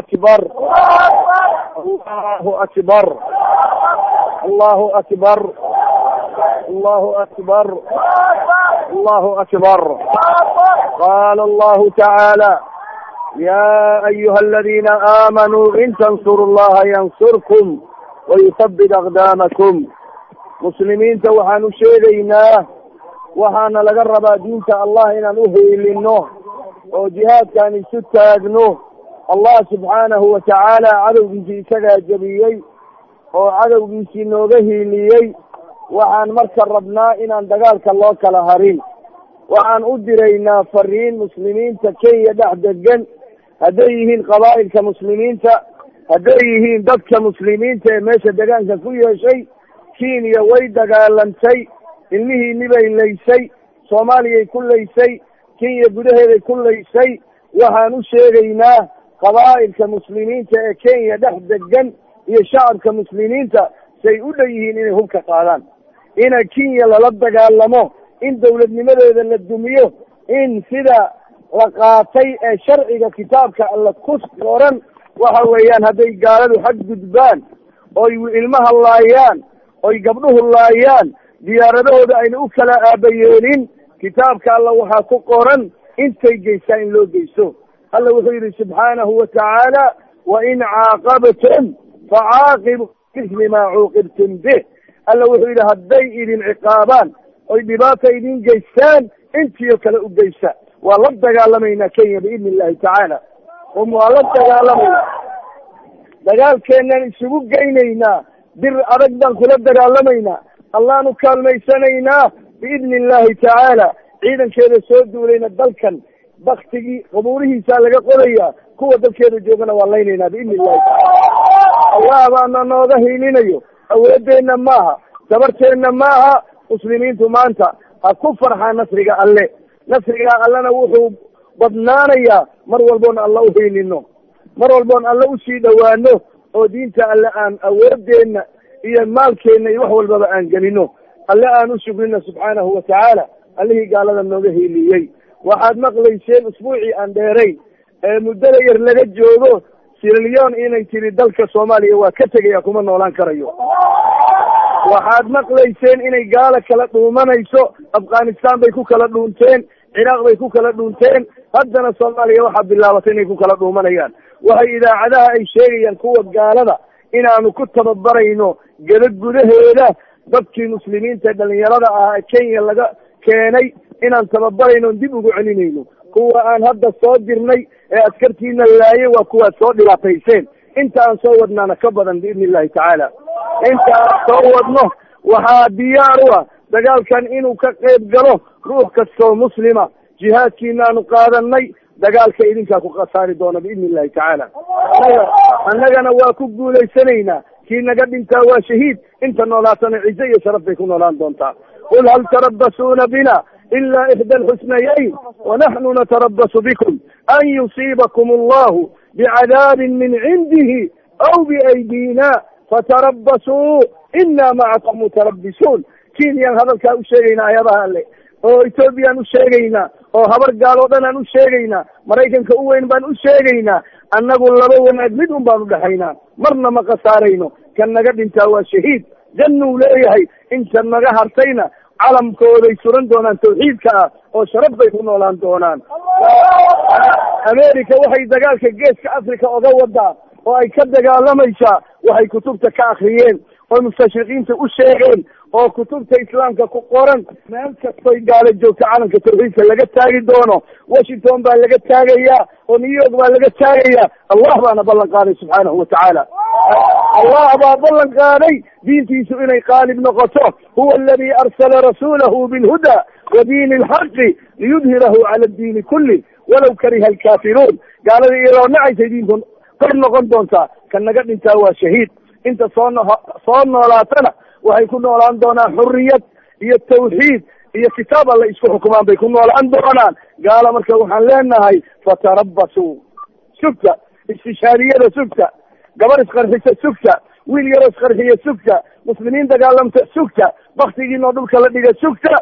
akbar. Allahu akbar. Allahu akbar. Allahu akbar. Allahu akbar. Qala allahu tacaala ya ayuha aladina aamanuu in tansuru llaha yansurkum wayuthabbit aqdaamakum muslimiinta waxaan u sheegaynaa waxaana laga rabaa diinta allah inaan uhiilino oo jihaadkaan isu taagno allah subxaanahu watacaala cadowgiisii isagaa jebiyey oo cadowgiisii nooga hiiliyey. Waxaan marka rabnaa inaan dagaalka loo kala harin. Waxaan u diraynaa fariin muslimiinta kenya dhex degan hadday yihiin qabaa'ilka muslimiinta hadday yihiin dadka muslimiinta ee meesha degaanka ku yeeshay kenya way dagaalantay ilmihiini bay laysay soomaaliyay ku laysay kenya gudaheeday ku laysay. Waxaan u sheegaynaa qabaa'ilka muslimiinta ee kenya dhex degan iyo shacabka muslimiinta say u dhan yihiin inay hubka qaadaan. Ina kenya lala dagaalamo in dawladnimadeeda la dumiyo in sida la qaatay ee sharciga kitaabka alla ku qoran waxa weeyaan hadday gaaladu xag gudbaan oy ilmaha laayaan oy gabdhuhu laayaan diyaaradahooda ayna u kala aabayeelin kitaabka alla waxaa ku qoran intay geystaan in loo geysto alla wuxuu yidhi subxaanahu watacaala wain caaqabtum facaaqibu misli maa cuuqibtum bih. Alla wuxuu yidhi hadday idin ciqaabaan oy dhibaata idin geystaan intiio kale u geysta waa la dagaalamaynaa kenya biidni illahi tacaala um waa la dagaalamayna dagaalkeenaan isugu geynaynaa. Bir adag baan kula dagaalamaynaa. Allaanu kaalmaysanaynaa biidni illahi tacaala ciidankeeda soo duulayna dalkan baktigii qabuurihiisaa laga qodayaa kuwa dalkeeda joogana waa laynaynaa biidni illahi allah baana nooga hiilinayo awoodeenna maaha sabarteenna maaha muslimiintu maanta ha ku farxaa nasriga alle. Nasriga allena wuxuu badnaanayaa mar walboon alla uhiilino mar walboon alle u sii dhowaano oo diinta alle aan awoodeenna iyo maalkeenna iyo wax walbaba aan gelino alle aan u shugrino subxaanahu watacaala allihii gaalada nooga hiiliyey waxaad maqlayseen usbuucii aan dheerayn ee muddada yar laga joogo siralyon inay tiri dalka soomaaliya waa ka tegaya kuma noolaan karayo. Waxaad maqlayseen inay gaala kala dhuumanayso afghanistan bay ku kala dhuunteen ciraaq bay ku kala dhuunteen haddana soomaaliya waxaa bilaabatay inay ku kala dhuumanayaan. Waxay idaacadaha ay sheegayaan kuwa gaalada inaanu ku tababarayno geda gudaheeda dadkii muslimiinta dhalinyarada ah kenya laga keenay inaan tababarayno dib ugu celinayno. Kuwa aan hadda soo dirnay ee askartiina laayay waa kuwaad soo dhibaatayseen. Inta aan soo wadnaana ka badan biidni illahi tacaala. Inta aan soo wadno waxaa diyaar u ah dagaalkan inuu ka qayb galo ruux kastoo muslima. Jihaadkiinaanu qaadanay dagaalka idinkaa ku khasaari doona biidni illahi tacaala annagana waa ku guulaysanaynaa kii naga dhintaa waa shahiid. Inta noolaatana cizo iyo sharaf bay ku noolaan doontaa. Qul hal tarabasuuna bina ila ixda alxusnayayn wanaxnu natarabasu bikum an yusiibakum allahu bicadaabin min cindihi aw biaydina fatarabasuu ina macakum mutarabisuun kenyaan hadalkaa u sheegaynaa ayadaha alle oo ethoobiyan u sheegaynaa oo habar gaal oo dhan aan u maraykanka u weyn baan u sheegaynaa annagu laba wanaag mid un baan udhexaynaa marna ma khasaarayno kan naga dhintaa waa shahiid jannuu leeyahay inta naga hartayna calamkooday suran doonaan tawxiidka ah oo sharaf bay ku noolaan doonaan. America waxay dagaalka geeska africa oga wadaa oo ay ka dagaalamaysaa waxay kutubta ka akriyeen oo mustashriqiinta u sheegeen oo kutubta islaamka ku qoran meel kastoy gaalo joogta calanka tawxiidka laga taagi doono washington baa laga taagayaa oo new york baa laga taagayaa allah baana ballan qaaday subxaanahu watacaala allah baa ballan qaaday diintiisu inay qaalib noqoto. Huwa aladi arsala rasulahu bilhuda wa diini alxaqi liyudhirahu cala diini kulli walaw kariha alkaafiruun. Gaaladii iyadoo nacaysay diintu kor noqon doontaa kan naga dhintaa waa shahiid inta soo soo noolaatana waxay ku noolaan doonaan xuriyad iyo tawxiid iyo kitaab alla isku xukumaan bay ku noolaan doonaan. Gaala marka waxaan leenahay fatarabasuu sugta istishaariyada sugta. Gabar isqarxisa sugta. Wiil yaroo isqarxiya sugta. Muslimiin dagaalamta sugta. Baktigiinoo dhulka la dhiga sugta.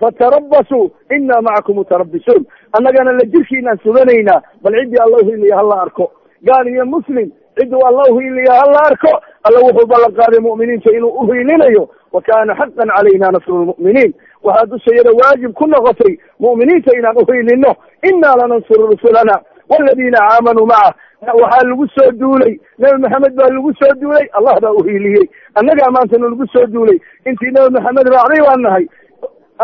Fatarabasuu inaa macakum mutarabisuun annagana la jirkiinaan suganaynaa bal ciddii alla uhiliya hala arko. Gaal iyo muslim cidduu alla uhiiliya hala arko. Alla wuxuu ballan qaaday mu'miniinta inuu uhiilinayo wa kana xaqan calayna nasru lmu'miniin waxaa dushayada waajib ku noqotay mu'miniinta inaan uhiilino inaa lanansuru rusulana waladiina aamanuu macah waxaa lagu soo duulay. Nebi maxamed baa lagu soo duulay. Allah baa uhiiliyey annagaa maantana lagu soo duulay. Intii nebi maxamed raacday baan nahay.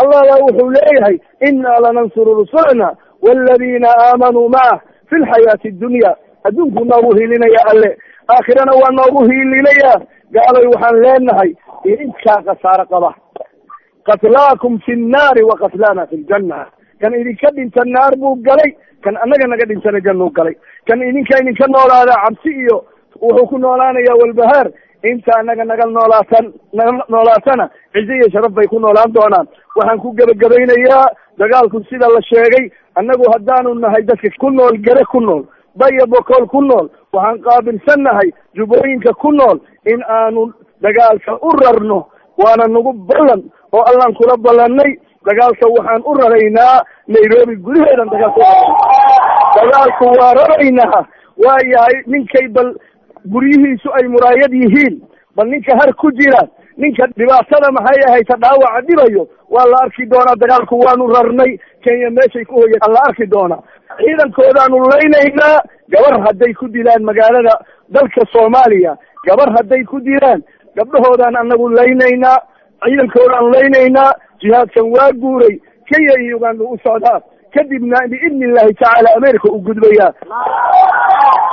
Allah baa wuxuu leeyahay inaa lanansuru rusulana waladiina aamanuu macah fi lxayaati addunya adduunkuu noogu hiilinaya alle. Aakhirana waa noogu hiilinaya gaalay waxaan leenahay idinkaa khasaaro qaba. Qatlaakum fi nnaari wa qatlana fi ljanna kan idinka dhinta naar buu galay kan annaga naga dhintana jannuu galay. Kan idinka idinka noolaada cabsi iyo wuxuu ku noolaanaya walbahaar inta annaga naga noolaatan naga noolaatana cize iyo sharaf bay ku noolaan doonaan. Waxaan ku gebagabaynayaa dagaalku sida la sheegay annagu haddaanu nahay dadka ku nool gere ku nool baya bokool ku nool waxaan qaabilsan nahay jubooyinka ku nool in aanu dagaalka u rarno waana nagu ballan oo allaan kula ballannay dagaalka waxaan u raraynaa nairobi gudaheedan dagaalka dagaalku waa raraynaa waa yahay ninkay bal guryihiisu ay muraayad yihiin bal ninka har ku jira ninka dhibaatada maxay ahayta dhaawaca dhibayo. Waa la arki doonaa dagaalku waanu rarnay kenya meeshay ku hoya la arki doonaa ciidankoodaanu laynaynaa gabar hadday ku dilaan magaalada dalka soomaaliya. Gabar hadday ku dilaan gabdhahoodaan anagu laynaynaa ciidankoodaan laynaynaa jihaadkan waa guuray. Kenya iyo uganda u socdaa. Kadibna biidni illahi tacaala america u gudbayaa